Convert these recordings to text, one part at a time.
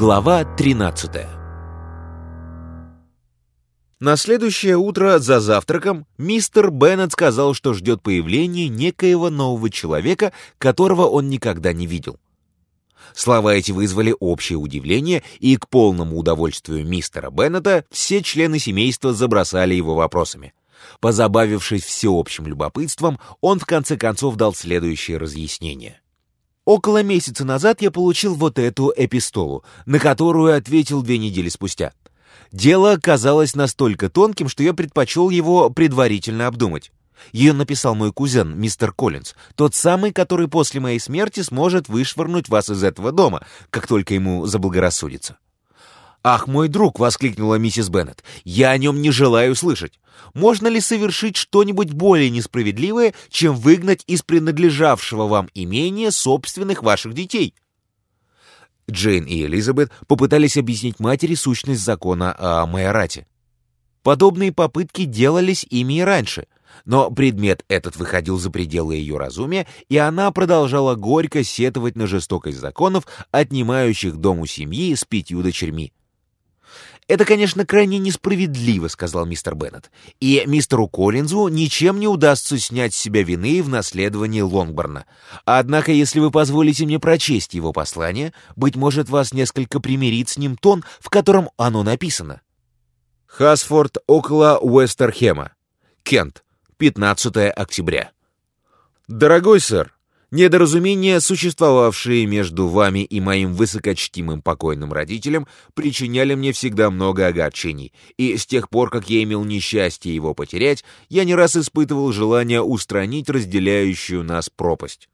Глава 13 На следующее утро за завтраком мистер Беннет сказал, что ждет появления некоего нового человека, которого он никогда не видел. Слова эти вызвали общее удивление, и к полному удовольствию мистера Беннета все члены семейства забросали его вопросами. Позабавившись всеобщим любопытством, он в конце концов дал следующее разъяснение. Около месяца назад я получил вот эту эпистолу, на которую ответил две недели спустя. Дело казалось настолько тонким, что я предпочел его предварительно обдумать. Ее написал мой кузен, мистер Коллинз, тот самый, который после моей смерти сможет вышвырнуть вас из этого дома, как только ему заблагорассудится. «Ах, мой друг!» — воскликнула миссис Беннет. «Я о нем не желаю слышать. Можно ли совершить что-нибудь более несправедливое, чем выгнать из принадлежавшего вам имения собственных ваших детей?» Джейн и Элизабет попытались объяснить матери сущность закона о майорате. Подобные попытки делались ими и раньше, но предмет этот выходил за пределы ее разумия, и она продолжала горько сетовать на жестокость законов, отнимающих дом у семьи с пятью дочерьми. «Это, конечно, крайне несправедливо», — сказал мистер Беннет. «И мистеру Коллинзу ничем не удастся снять с себя вины в наследовании Лонгборна. Однако, если вы позволите мне прочесть его послание, быть может, вас несколько примирит с ним тон, в котором оно написано». Хасфорд около Уэстерхема. Кент. 15 октября. Дорогой сэр, Недоразумения, существовавшие между вами и моим высокочтимым покойным родителем, причиняли мне всегда много огорчений, и с тех пор, как я имел несчастье его потерять, я не раз испытывал желание устранить разделяющую нас пропасть.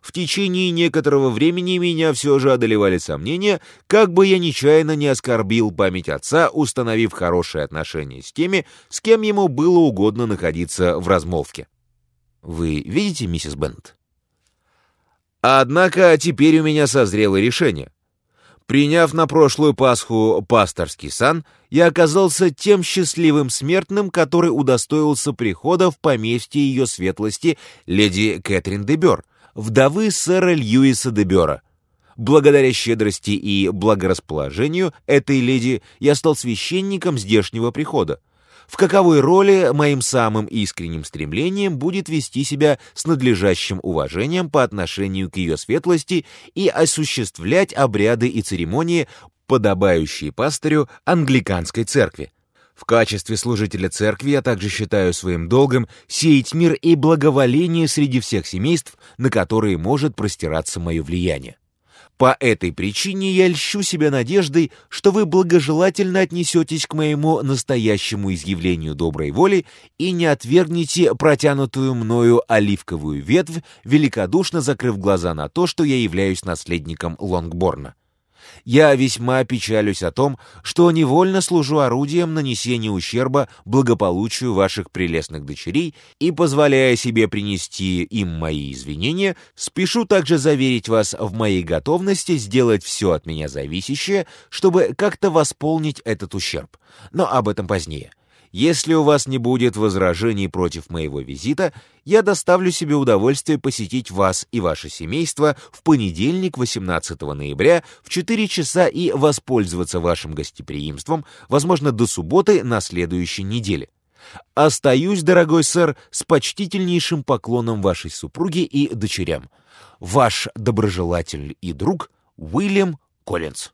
В течение некоторого времени меня все же одолевали сомнения, как бы я нечаянно не оскорбил память отца, установив хорошие отношения с теми, с кем ему было угодно находиться в размолвке. Вы видите, миссис Бент? Однако теперь у меня созрело решение. Приняв на прошлую Пасху пасторский сан, я оказался тем счастливым смертным, который удостоился прихода в поместье ее светлости леди Кэтрин де Бёр, вдовы сэра Льюиса де Бёра. Благодаря щедрости и благорасположению этой леди я стал священником здешнего прихода, в каковой роли моим самым искренним стремлением будет вести себя с надлежащим уважением по отношению к ее светлости и осуществлять обряды и церемонии, подобающие пастырю англиканской церкви. В качестве служителя церкви я также считаю своим долгом сеять мир и благоволение среди всех семейств, на которые может простираться мое влияние. По этой причине я льщу себя надеждой, что вы благожелательно отнесетесь к моему настоящему изъявлению доброй воли и не отвергнете протянутую мною оливковую ветвь, великодушно закрыв глаза на то, что я являюсь наследником Лонгборна. Я весьма печалюсь о том, что невольно служу орудием нанесения ущерба благополучию ваших прелестных дочерей и, позволяя себе принести им мои извинения, спешу также заверить вас в моей готовности сделать все от меня зависящее, чтобы как-то восполнить этот ущерб. Но об этом позднее. Если у вас не будет возражений против моего визита, я доставлю себе удовольствие посетить вас и ваше семейство в понедельник, 18 ноября, в 4 часа и воспользоваться вашим гостеприимством, возможно, до субботы на следующей неделе. Остаюсь, дорогой сэр, с почтительнейшим поклоном вашей супруге и дочерям. Ваш доброжелатель и друг Уильям Коллинз.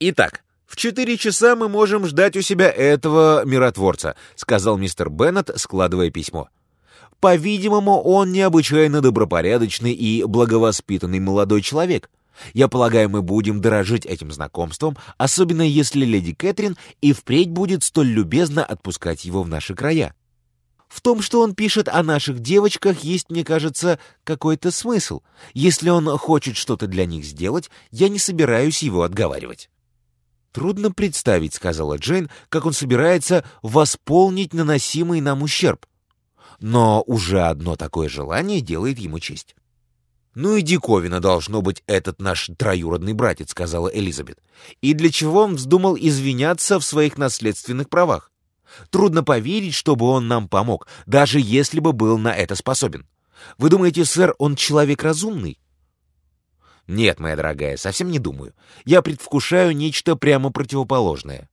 Итак, «В четыре часа мы можем ждать у себя этого миротворца», сказал мистер Беннет, складывая письмо. «По-видимому, он необычайно добропорядочный и благовоспитанный молодой человек. Я полагаю, мы будем дорожить этим знакомством, особенно если леди Кэтрин и впредь будет столь любезно отпускать его в наши края. В том, что он пишет о наших девочках, есть, мне кажется, какой-то смысл. Если он хочет что-то для них сделать, я не собираюсь его отговаривать». «Трудно представить», — сказала Джейн, «как он собирается восполнить наносимый нам ущерб. Но уже одно такое желание делает ему честь». «Ну и диковина должно быть этот наш троюродный братец», — сказала Элизабет. «И для чего он вздумал извиняться в своих наследственных правах? Трудно поверить, чтобы он нам помог, даже если бы был на это способен. Вы думаете, сэр, он человек разумный?» Нет, моя дорогая, совсем не думаю. Я предвкушаю нечто прямо противоположное.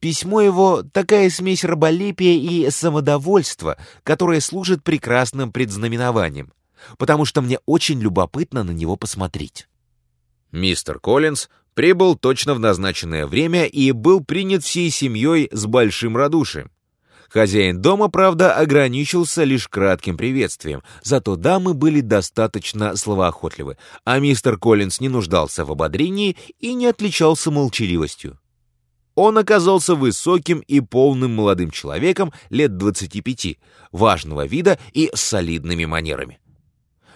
Письмо его — такая смесь раболепия и самодовольства, которая служит прекрасным предзнаменованием, потому что мне очень любопытно на него посмотреть. Мистер Коллинз прибыл точно в назначенное время и был принят всей семьей с большим радушием. Хозяин дома, правда, ограничился лишь кратким приветствием, зато дамы были достаточно словоохотливы, а мистер Коллинз не нуждался в ободрении и не отличался молчаливостью. Он оказался высоким и полным молодым человеком лет 25, важного вида и с солидными манерами.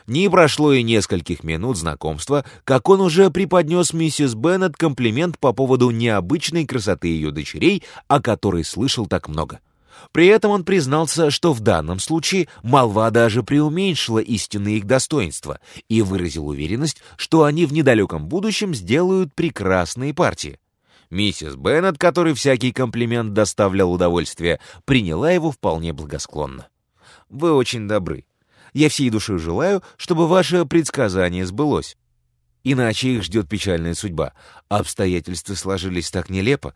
Не прошло и нескольких минут знакомства, как он уже преподнес миссис Беннет комплимент по поводу необычной красоты ее дочерей, о которой слышал так много. При этом он признался, что в данном случае молва даже преуменьшила истинные их достоинства и выразил уверенность, что они в недалеком будущем сделают прекрасные партии. Миссис Беннет, которой всякий комплимент доставлял удовольствие, приняла его вполне благосклонно. «Вы очень добры. Я всей душой желаю, чтобы ваше предсказание сбылось. Иначе их ждет печальная судьба. Обстоятельства сложились так нелепо.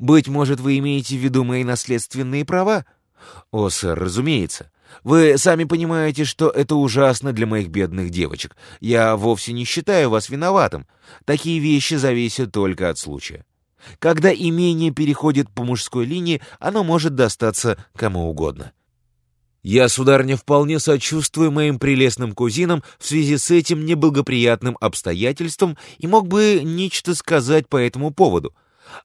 Быть может, вы имеете в виду мои наследственные права? О, сэр, разумеется. Вы сами понимаете, что это ужасно для моих бедных девочек. Я вовсе не считаю вас виноватым. Такие вещи зависят только от случая. Когда имение переходит по мужской линии, оно может достаться кому угодно. Я, сударыня, вполне сочувствую моим прелестным кузинам в связи с этим неблагоприятным обстоятельством и мог бы нечто сказать по этому поводу.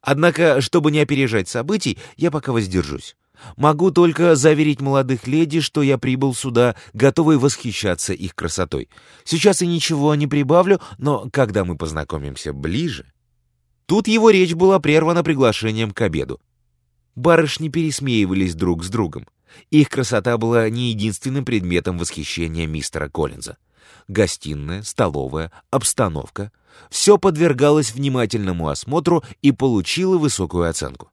Однако, чтобы не опережать событий, я пока воздержусь. Могу только заверить молодых леди, что я прибыл сюда, готовый восхищаться их красотой. Сейчас и ничего не прибавлю, но когда мы познакомимся ближе... Тут его речь была прервана приглашением к обеду. Барышни пересмеивались друг с другом. Их красота была не единственным предметом восхищения мистера Коллинза. Гостиная, столовая, обстановка — все подвергалось внимательному осмотру и получило высокую оценку.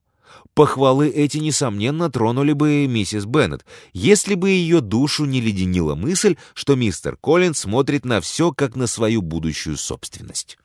Похвалы эти, несомненно, тронули бы миссис Беннет, если бы ее душу не леденила мысль, что мистер Коллинз смотрит на все как на свою будущую собственность.